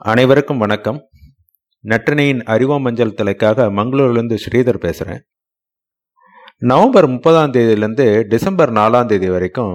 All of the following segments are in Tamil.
அனைவருக்கும் வணக்கம். நற்றினையின் அறிவோம் மஞ்சள் தலைக்காக மங்களூர்லேருந்து ஸ்ரீதர் பேசுகிறேன் நவம்பர் முப்பதாம் தேதியிலேருந்து டிசம்பர் நாலாம் தேதி வரைக்கும்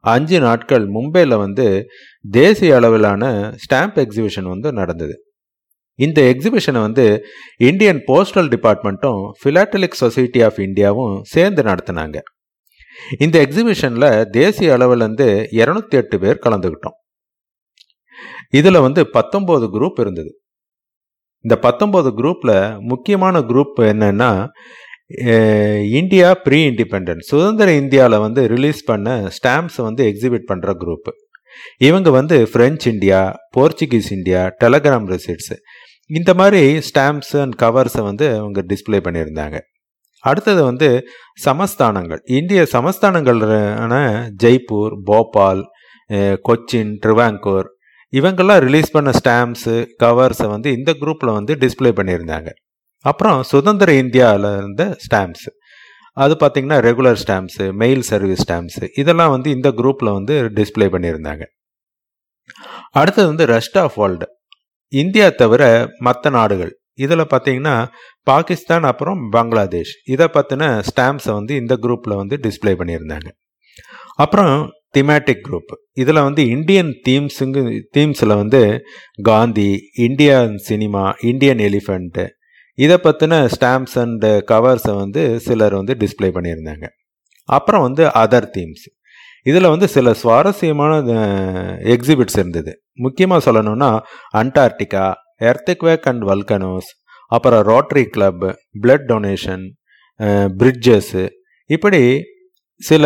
அஞ்சு நாட்கள் மும்பையில் வந்து தேசிய அளவிலான ஸ்டாம்ப் எக்ஸிபிஷன் வந்து நடந்தது. இந்த எக்ஸிபிஷனை வந்து இந்தியன் போஸ்டல் டிபார்ட்மெண்ட்டும் ஃபிலாட்டலிக் சொசைட்டி ஆஃப் இந்தியாவும் சேர்ந்து நடத்தினாங்க. இந்த எக்ஸிபிஷனில் தேசிய அளவிலேருந்து இரநூத்தி எட்டு பேர் கலந்துக்கிட்டோம் இதில் வந்து பத்தொம்போது குரூப் இருந்தது. இந்த பத்தொம்போது குரூப்பில் முக்கியமான குரூப் என்னென்னா இந்தியா ப்ரீ இண்டிபெண்டன்ட் சுதந்திர இந்தியாவில் வந்து ரிலீஸ் பண்ண ஸ்டாம்ப்ஸை வந்து எக்ஸிபிட் பண்ணுற குரூப் இவங்க வந்து French India Portuguese India telegram receipts இந்த மாதிரி ஸ்டாம்ப்ஸ் அண்ட் கவர்ஸை வந்து அவங்க டிஸ்பிளே பண்ணியிருந்தாங்க. அடுத்தது வந்து சமஸ்தானங்கள். இந்திய சமஸ்தானங்களான ஜெய்ப்பூர் போபால் கொச்சின் ட்ரிவாங்கூர் இவங்கெல்லாம் ரிலீஸ் பண்ண ஸ்டாம்ப்ஸு கவர்ஸை வந்து இந்த குரூப்பில் வந்து டிஸ்பிளே பண்ணியிருந்தாங்க. அப்புறம் சுதந்திர இந்தியாவில் இருந்த ஸ்டாம்ப்ஸ் அது பார்த்திங்கன்னா regular stamps mail service stamps இதெல்லாம் வந்து இந்த குரூப்பில் வந்து டிஸ்பிளே பண்ணியிருந்தாங்க. அடுத்தது வந்து ரெஸ்ட் ஆஃப் வேர்ல்டு இந்தியா தவிர மற்ற நாடுகள். இதில் பார்த்தீங்கன்னா பாகிஸ்தான் அப்புறம் பங்களாதேஷ். இதை பற்றின ஸ்டாம்ப்ஸை வந்து இந்த குரூப்பில் வந்து டிஸ்பிளே பண்ணியிருந்தாங்க. அப்புறம் திமேட்டிக் குரூப் இதில் வந்து இந்தியன் தீம்ஸுங்க தீம்ஸில் வந்து Gandhi Indian cinema Indian elephant இதை பற்றின ஸ்டாம்ப்ஸ் அண்ட் கவர்ஸை வந்து சிலர் வந்து டிஸ்பிளே பண்ணியிருந்தாங்க. அப்புறம் வந்து அதர் தீம்ஸ் இதில் வந்து சில சுவாரஸ்யமான எக்ஸிபிட்ஸ் இருந்தது. முக்கியமாக சொல்லணும்னா அண்டார்டிகா எர்த்திக்வேக் அண்ட் வல்கனோஸ் அப்புறம் rotary club blood donation bridges இப்படி சில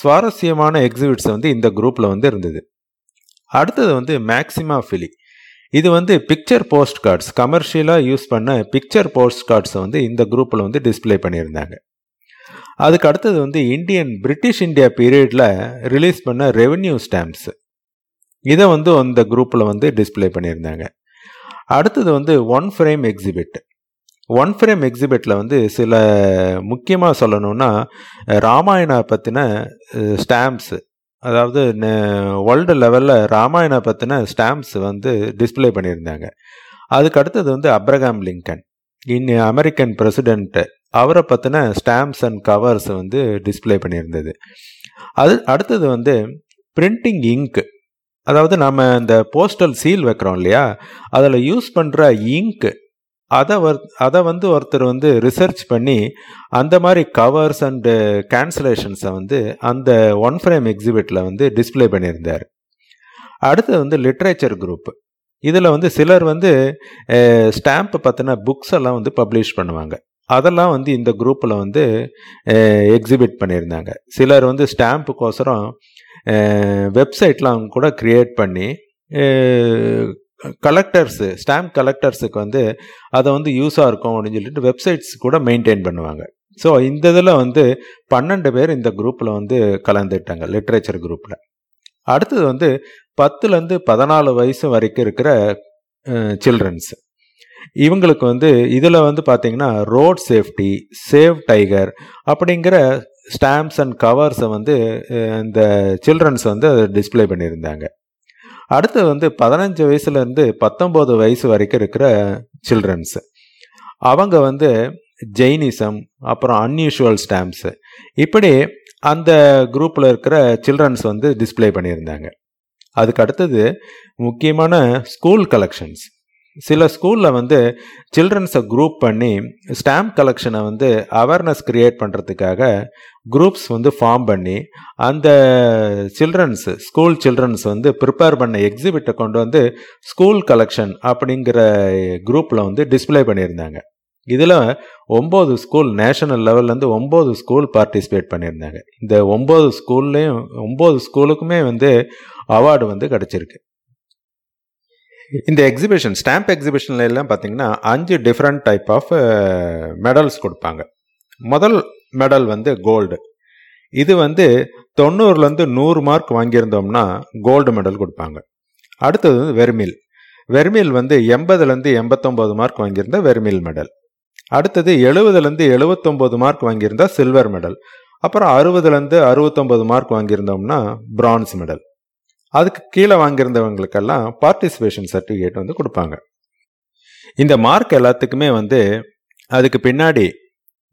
சுவாரஸ்யமான எக்ஸிபிட்ஸ் வந்து இந்த குரூப்பில் வந்து இருந்தது. அடுத்தது வந்து மேக்சிமா ஃபிலி இது வந்து பிக்சர் போஸ்ட் கார்ட்ஸ் கமர்ஷியலாக யூஸ் பண்ண பிக்சர் போஸ்ட் கார்ட்ஸை வந்து இந்த குரூப்பில் வந்து டிஸ்பிளே பண்ணியிருந்தாங்க. அதுக்கு அடுத்தது வந்து இந்தியன் பிரிட்டிஷ் இந்தியா பீரியடில் ரிலீஸ் பண்ண ரெவென்யூ ஸ்டாம்ப்ஸ் இதை வந்து அந்த குரூப்பில் வந்து டிஸ்பிளே பண்ணியிருந்தாங்க. அடுத்தது வந்து one frame exhibit one frame எக்ஸிபிட்டில் வந்து சில முக்கியமாக சொல்லணும்னா ராமாயணா பற்றின ஸ்டாம்ப்ஸ் அதாவது வேர்ல்டு லெவலில் ராமாயணா பற்றின ஸ்டாம்ப்ஸ் வந்து டிஸ்பிளே பண்ணியிருந்தாங்க. அதுக்கு அடுத்தது வந்து Abraham Lincoln in American president அவரை பற்றின ஸ்டாம்ப்ஸ் அண்ட் கவர்ஸ் வந்து டிஸ்பிளே பண்ணியிருந்தது. அது அடுத்தது வந்து பிரிண்டிங் இங்க் அதாவது நம்ம இந்த போஸ்டல் சீல் வைக்கிறோம் இல்லையா? அதில் யூஸ் பண்ணுற இங்கு அதை வர் அதை வந்து ஒருத்தர் வந்து ரிசர்ச் பண்ணி அந்த மாதிரி கவர்ஸ் அண்டு கேன்சலேஷன்ஸை வந்து அந்த ஒன் ஃப்ரேம் எக்ஸிபிட்டில் வந்து டிஸ்பிளே பண்ணியிருந்தார். அடுத்து வந்து லிட்ரேச்சர் குரூப் இதில் வந்து சிலர் வந்து ஸ்டாம்ப் பற்றின புக்ஸ் எல்லாம் வந்து பப்ளிஷ் பண்ணுவாங்க. அதெல்லாம் வந்து இந்த குரூப்பில் வந்து எக்ஸிபிட் பண்ணியிருந்தாங்க. சிலர் வந்து ஸ்டாம்புக்கோசரம் வெப்சைட்லாம் கூட க்ரியேட் பண்ணி கலெக்டர்ஸு ஸ்டாம்ப் கலெக்டர்ஸுக்கு வந்து அதை வந்து யூஸாக இருக்கும் அப்படின்னு சொல்லிட்டு வெப்சைட்ஸ் கூட மெயின்டைன் பண்ணுவாங்க. ஸோ இந்த இதில் வந்து பன்னெண்டு பேர் இந்த குரூப்பில் வந்து கலந்துட்டாங்க லிட்ரேச்சர் குரூப்பில் அடுத்தது வந்து பத்துலேருந்து பதினாலு வயசு வரைக்கும் இருக்கிற சில்ட்ரன்ஸ் இவங்களுக்கு வந்து இதில் வந்து பார்த்தீங்கன்னா ரோட் சேஃப்டி சேவ் டைகர் அப்படிங்கிற ஸ்டாம்ப்ஸ் அண்ட் கவர்ஸை வந்து இந்த சில்ட்ரன்ஸ் வந்து அதை டிஸ்பிளே பண்ணியிருந்தாங்க. அடுத்து வந்து பதினஞ்சு வயசுலேருந்து பத்தொம்போது வயசு வரைக்கும் இருக்கிற சில்ட்ரன்ஸு அவங்க வந்து ஜெயினிசம் அப்புறம் அன்யூஷுவல் ஸ்டாம்ப்ஸு இப்படி அந்த குரூப்பில் இருக்கிற சில்ட்ரன்ஸ் வந்து டிஸ்பிளே பண்ணியிருந்தாங்க. அதுக்கு அடுத்தது முக்கியமான ஸ்கூல் கலெக்ஷன்ஸ் சில ஸ்கூலில் வந்து சில்ட்ரன்ஸை குரூப் பண்ணி ஸ்டாம்ப் கலெக்ஷனை வந்து அவேர்னஸ் க்ரியேட் பண்ணுறதுக்காக குரூப்ஸ் வந்து ஃபார்ம் பண்ணி அந்த சில்ட்ரன்ஸ் ஸ்கூல் சில்ட்ரன்ஸ் வந்து ப்ரிப்பேர் பண்ண எக்ஸிபிட்டை கொண்டு வந்து ஸ்கூல் கலெக்ஷன் அப்படிங்கிற குரூப்பில் வந்து டிஸ்பிளே பண்ணியிருந்தாங்க. இதில் ஒம்பது ஸ்கூல் நேஷனல் லெவல்லேருந்து ஒம்பது ஸ்கூல் பார்ட்டிசிபேட் பண்ணியிருந்தாங்க. இந்த ஒம்பது ஸ்கூல்லையும் ஒம்பது ஸ்கூலுக்குமே வந்து அவார்டு வந்து கிடச்சிருக்கு. இந்த எக்ஸிபிஷன் ஸ்டாம்ப் எக்ஸிபிஷன்ல எல்லாம் பார்த்தீங்கன்னா அஞ்சு டிஃப்ரெண்ட் டைப் ஆஃப் மெடல்ஸ் கொடுப்பாங்க. முதல் மெடல் வந்து கோல்டு இது வந்து தொண்ணூறுலேருந்து நூறு மார்க் வாங்கியிருந்தோம்னா கோல்டு மெடல் கொடுப்பாங்க. அடுத்தது வந்து வெர்மில் வெர்மில் வந்து எண்பதுலேருந்து எண்பத்தொம்போது மார்க் வாங்கியிருந்தா வெர்மில் மெடல் அடுத்தது எழுபதுலேருந்து எழுபத்தொம்போது மார்க் வாங்கியிருந்தா சில்வர் மெடல் அப்புறம் அறுபதுலேருந்து அறுபத்தொம்போது மார்க் வாங்கியிருந்தோம்னா பிரான்ஸ் மெடல் அதுக்கு கீழே வாங்கியிருந்தவங்களுக்கெல்லாம் பார்ட்டிசிபேஷன் சர்டிஃபிகேட் வந்து கொடுப்பாங்க. இந்த மார்க் எல்லாத்துக்குமே வந்து அதுக்கு பின்னாடி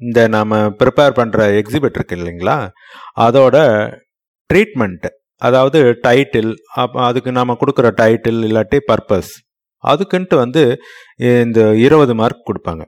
இந்த நாம் ப்ரிப்பேர் பண்ணுற எக்ஸிபிட் இருக்கு இல்லைங்களா? அதோட ட்ரீட்மெண்ட்டு அதாவது டைட்டில் அதுக்கு நாம் கொடுக்குற டைட்டில் இல்லாட்டி பர்பஸ் அதுக்குன்ட்டு வந்து இந்த இருபது மார்க் கொடுப்பாங்க.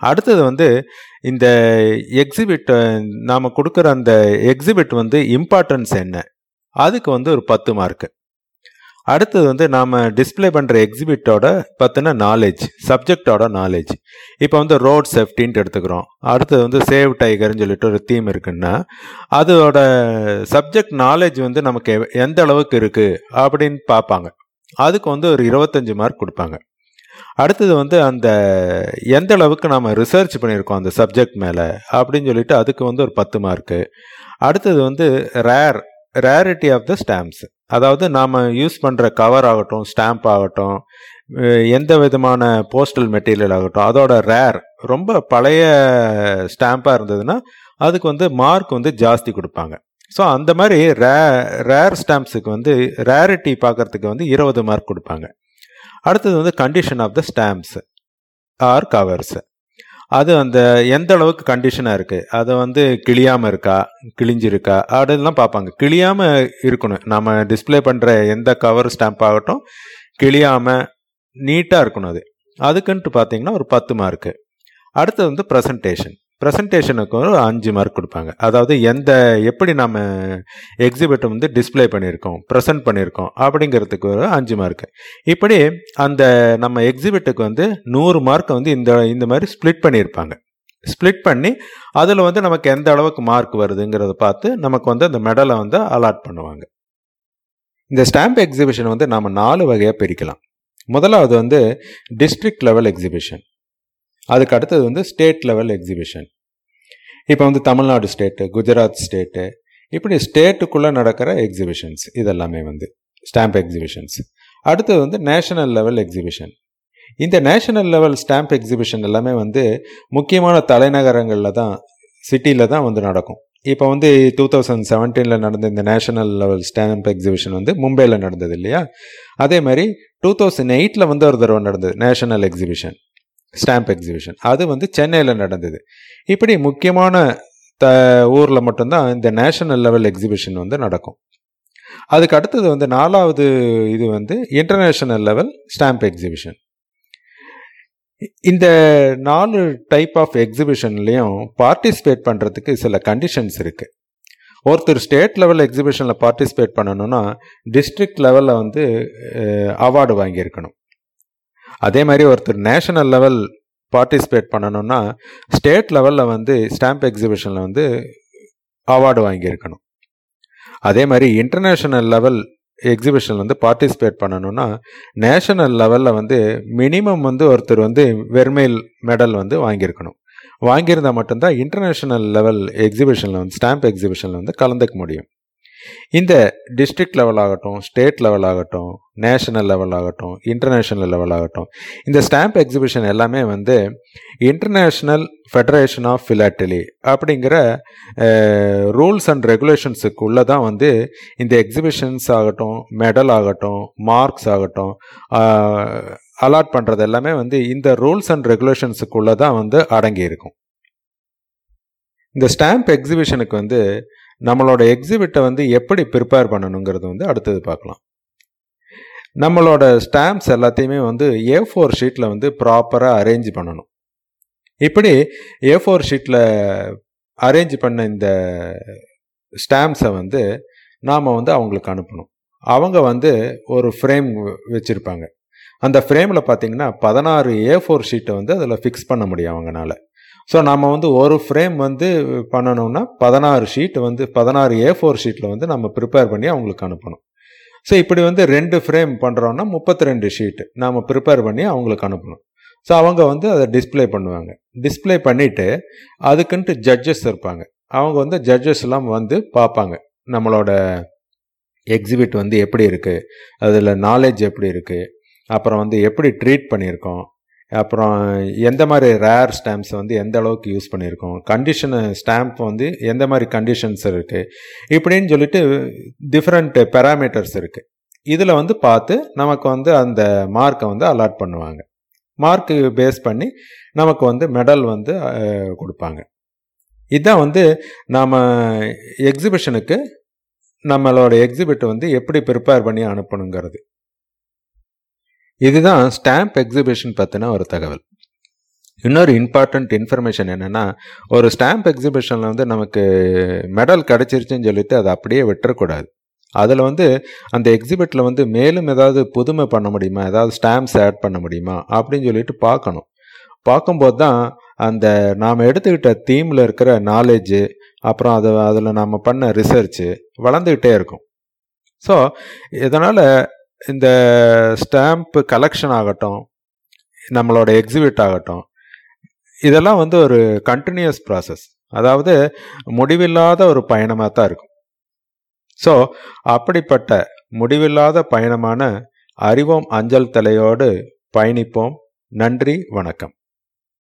அடுத்தது வந்து இந்த எக்ஸிபிட் நாம் கொடுக்குற அந்த எக்ஸிபிட் வந்து இம்பார்ட்டன்ஸ் என்ன? அதுக்கு வந்து ஒரு பத்து மார்க்கு அடுத்தது வந்து நாம் டிஸ்பிளே பண்ணுற எக்ஸிபிட்டோட பற்றின நாலேஜ் சப்ஜெக்டோட நாலேஜ் இப்போ வந்து ரோட் சேஃப்டின்ட்டு எடுத்துக்கிறோம். அடுத்தது வந்து சேவ் டைகர்னு சொல்லிட்டு ஒரு தீம் இருக்குன்னா அதோட சப்ஜெக்ட் நாலேஜ் வந்து நமக்கு எந்த அளவுக்கு இருக்குது அப்படின்னு பார்ப்பாங்க. அதுக்கு வந்து ஒரு இருபத்தஞ்சி மார்க் கொடுப்பாங்க. அடுத்தது வந்து அந்த எந்த அளவுக்கு நாம் ரிசர்ச் பண்ணியிருக்கோம் அந்த சப்ஜெக்ட் மேலே அப்படின்னு சொல்லிட்டு அதுக்கு வந்து ஒரு பத்து மார்க்கு அடுத்தது வந்து rare rarity of the stamps அதாவது நாம் யூஸ் பண்ணுற கவர் ஆகட்டும் ஸ்டாம்ப் ஆகட்டும் எந்த விதமான போஸ்டல் மெட்டீரியல் ஆகட்டும் அதோட ரேர் ரொம்ப பழைய ஸ்டாம்பாக இருந்ததுன்னா அதுக்கு வந்து மார்க் வந்து ஜாஸ்தி கொடுப்பாங்க. ஸோ அந்த மாதிரி ரே ரேர் ஸ்டாம்ப்ஸுக்கு வந்து ரேரிட்டி பார்க்கறதுக்கு வந்து இருபது மார்க் கொடுப்பாங்க. அடுத்தது வந்து condition of the stamps or covers அது அந்த எந்த அளவுக்கு கண்டிஷனாக இருக்குது அதை வந்து கிளியாமல் இருக்கா? கிழிஞ்சிருக்கா? அப்படின்லாம் பார்ப்பாங்க. கிளியாமல் இருக்கணும். நம்ம டிஸ்பிளே பண்ணுற எந்த கவர் ஸ்டாம்ப் ஆகட்டும் கிளியாமல் நீட்டாக இருக்கணும் அது. அதுக்குன்ட்டு பார்த்தீங்கன்னா ஒரு பத்து மார்க்கு அடுத்தது வந்து ப்ரெசன்டேஷன் ப்ரெசன்டேஷனுக்கு ஒரு அஞ்சு மார்க் கொடுப்பாங்க. அதாவது எந்த எப்படி நம்ம எக்ஸிபிட்டை வந்து டிஸ்பிளே பண்ணியிருக்கோம் ப்ரெசென்ட் பண்ணியிருக்கோம் அப்படிங்கிறதுக்கு ஒரு அஞ்சு மார்க்கு இப்படி அந்த நம்ம எக்ஸிபிட்டுக்கு வந்து நூறு மார்க்கை வந்து இந்த இந்த மாதிரி ஸ்ப்ளிட் பண்ணியிருப்பாங்க. ஸ்ப்ளிட் பண்ணி அதில் வந்து நமக்கு எந்த அளவுக்கு மார்க் வருதுங்கிறத பார்த்து நமக்கு வந்து அந்த மெடலை வந்து அலாட் பண்ணுவாங்க. இந்த ஸ்டாம்ப் எக்ஸிபிஷன் வந்து நம்ம நாலு வகையாக பிரிக்கலாம். முதலாவது வந்து டிஸ்ட்ரிக்ட் லெவல் எக்ஸிபிஷன் அதுக்கு அடுத்தது வந்து ஸ்டேட் லெவல் எக்ஸிபிஷன் இப்போ வந்து தமிழ்நாடு ஸ்டேட்டு குஜராத் ஸ்டேட்டு இப்படி ஸ்டேட்டுக்குள்ளே நடக்கிற எக்ஸிபிஷன்ஸ் இதெல்லாமே வந்து ஸ்டாம்ப் எக்ஸிபிஷன்ஸ் அடுத்தது வந்து நேஷனல் லெவல் எக்ஸிபிஷன் இந்த நேஷனல் லெவல் ஸ்டாம்ப் எக்ஸிபிஷன் எல்லாமே வந்து முக்கியமான தலைநகரங்களில் தான் சிட்டியில் தான் வந்து நடக்கும். இப்போ வந்து டூ தௌசண்ட் செவன்டீனில் நடந்த இந்த நேஷனல் லெவல் ஸ்டாம்ப் எக்ஸிபிஷன் வந்து மும்பையில் நடந்தது இல்லையா? அதே மாதிரி டூ தௌசண்ட் எயிட்டில் வந்து ஒரு தடவை நடந்தது நேஷனல் எக்ஸிபிஷன் ஸ்டாம்ப் எக்ஸிபிஷன் அது வந்து சென்னையில் நடந்தது. இப்படி முக்கியமான த ஊரில் மட்டும்தான் இந்த நேஷனல் லெவல் எக்ஸிபிஷன் வந்து நடக்கும். அதுக்கு அடுத்தது வந்து நாலாவது இது வந்து இன்டர்நேஷனல் லெவல் ஸ்டாம்ப் எக்ஸிபிஷன் இந்த நாலு டைப் ஆஃப் எக்ஸிபிஷன்லேயும் பார்ட்டிசிபேட் பண்ணுறதுக்கு சில கண்டிஷன்ஸ் இருக்குது ஒருத்தர் ஸ்டேட் லெவல் எக்ஸிபிஷனில் பார்ட்டிசிபேட் பண்ணணும்னா டிஸ்ட்ரிக்ட் லெவலில் வந்து அவார்டு வாங்கியிருக்கணும். அதே மாதிரி ஒருத்தர் நேஷனல் லெவல் பார்ட்டிசிபேட் பண்ணணும்னா ஸ்டேட் லெவலில் வந்து ஸ்டாம்ப் எக்ஸிபிஷனில் வந்து அவார்டு வாங்கியிருக்கணும். அதே மாதிரி இன்டர்நேஷ்னல் லெவல் எக்ஸிபிஷனில் வந்து பார்ட்டிசிபேட் பண்ணணும்னா நேஷனல் லெவலில் வந்து மினிமம் வந்து ஒருத்தர் வந்து வெர்மெயில் மெடல் வந்து வாங்கியிருக்கணும். வாங்கியிருந்தால் மட்டும்தான் இன்டர்நேஷ்னல் லெவல் எக்ஸிபிஷனில் வந்து ஸ்டாம்ப் எக்ஸிபிஷனில் வந்து கலந்துக்க முடியும். இந்த டிஸ்ட்ரிக்ட் லெவல் ஆகட்டும் ஸ்டேட் லெவல் ஆகட்டும் நேஷனல் லெவல் ஆகட்டும் இன்டர்நேஷ்னல் லெவல் ஆகட்டும் இந்த ஸ்டாம்ப் எக்ஸிபிஷன் எல்லாமே வந்து இன்டர்நேஷ்னல் ஃபெடரேஷன் ஆஃப் ஃபிலாட்டலி அப்படிங்கிற ரூல்ஸ் அண்ட் ரெகுலேஷன்ஸுக்குள்ளே தான் வந்து இந்த எக்ஸிபிஷன்ஸ் ஆகட்டும் மெடல் ஆகட்டும் மார்க்ஸ் ஆகட்டும் அலாட் பண்ணுறது எல்லாமே வந்து இந்த ரூல்ஸ் அண்ட் ரெகுலேஷன்ஸுக்குள்ளே தான் வந்து அடங்கி இருக்கும் இந்த ஸ்டாம்ப் எக்ஸிபிஷனுக்கு வந்து நம்மளோட எக்ஸிபிட்டை வந்து எப்படி ப்ரிப்பேர் பண்ணணுங்கிறது வந்து அடுத்தது பார்க்கலாம். நம்மளோட ஸ்டாம்ப்ஸ் எல்லாத்தையுமே வந்து ஏ ஃபோர் ஷீட்டில் வந்து ப்ராப்பராக அரேஞ்ச் பண்ணணும். இப்படி ஏ ஃபோர் ஷீட்டில் அரேஞ்ச் பண்ண இந்த ஸ்டாம்ப்ஸை வந்து நாம் வந்து அவங்களுக்கு அனுப்பணும். அவங்க வந்து ஒரு ஃப்ரேம் வச்சுருப்பாங்க. அந்த ஃப்ரேமில் பார்த்தீங்கன்னா பதினாறு ஏ ஃபோர் ஷீட்டை வந்து அதில் ஃபிக்ஸ் பண்ண முடியும் அவங்கனால. ஸோ நம்ம வந்து ஒரு ஃப்ரேம் வந்து பண்ணணும்னா பதினாறு ஷீட் வந்து பதினாறு ஏ ஃபோர் ஷீட்டில் வந்து நம்ம ப்ரிப்பேர் பண்ணி அவங்களுக்கு அனுப்பணும். ஸோ இப்படி வந்து ரெண்டு ஃப்ரேம் பண்ணுறோன்னா முப்பத்தி ரெண்டு ஷீட்டு நாம் ப்ரிப்பேர் பண்ணி அவங்களுக்கு அனுப்பணும். ஸோ அவங்க வந்து அதை டிஸ்பிளே பண்ணுவாங்க. டிஸ்பிளே பண்ணிவிட்டு அதுக்குன்ட்டு ஜட்ஜஸ் இருப்பாங்க. அவங்க வந்து ஜட்ஜஸ் எல்லாம் வந்து பார்ப்பாங்க. நம்மளோட எக்ஸிபிட் வந்து எப்படி இருக்குது அதில் நாலேஜ் எப்படி இருக்குது அப்புறம் வந்து எப்படி ட்ரீட் பண்ணியிருக்கோம்? அப்புறம் எந்த மாதிரி ரேர் ஸ்டாம்ப்ஸ் வந்து எந்த அளவுக்கு யூஸ் பண்ணியிருக்கோம்? கண்டிஷன் ஸ்டாம்ப் வந்து எந்த மாதிரி கண்டிஷன்ஸ் இருக்குது இப்படின்னு சொல்லிட்டு டிஃப்ரெண்ட் பேராமீட்டர்ஸ் இருக்குது இதில் வந்து பார்த்து நமக்கு வந்து அந்த மார்க்கை வந்து அலாட் பண்ணுவாங்க. மார்க்கு பேஸ் பண்ணி நமக்கு வந்து மெடல் வந்து கொடுப்பாங்க. இதுதான் வந்து நாம் எக்ஸிபிஷனுக்கு நம்மளோட எக்ஸிபிட் வந்து எப்படி ப்ரிப்பேர் பண்ணி அனுப்பணுங்கிறது. இதுதான் ஸ்டாம்ப் எக்ஸிபிஷன் பற்றின ஒரு தகவல். இன்னொரு இம்பார்ட்டண்ட் இன்ஃபர்மேஷன் என்னென்னா ஒரு ஸ்டாம்ப் எக்ஸிபிஷனில் வந்து நமக்கு மெடல் கிடச்சிருச்சுன்னு சொல்லிட்டு அதை அப்படியே விட்டுறக்கூடாது. அதில் வந்து அந்த எக்ஸிபிட்டில் வந்து மேலும் ஏதாவது புதுமை பண்ண முடியுமா? ஏதாவது ஸ்டாம்ப்ஸ் ஆட் பண்ண முடியுமா? அப்படின்னு சொல்லிட்டு பார்க்கணும். பார்க்கும்போது தான் அந்த நாம் எடுத்துக்கிட்ட தீமில் இருக்கிற நாலேஜு அப்புறம் அதை அதில் நாம் பண்ண ரிசர்ச்சு வளர்ந்துக்கிட்டே இருக்கும். ஸோ இதனால் இந்த ஸ்டாம்ப்பு கலெக்ஷன் ஆகட்டும் நம்மளோட எக்ஸிபிட் ஆகட்டும் இதெல்லாம் வந்து ஒரு கண்டினியூஸ் ப்ராசஸ் அதாவது முடிவில்லாத ஒரு பயணமாக தான் இருக்கும். ஸோ அப்படிப்பட்ட முடிவில்லாத பயணமான அறிவோம் அஞ்சல் தலையோடு பயணிப்போம். நன்றி வணக்கம்.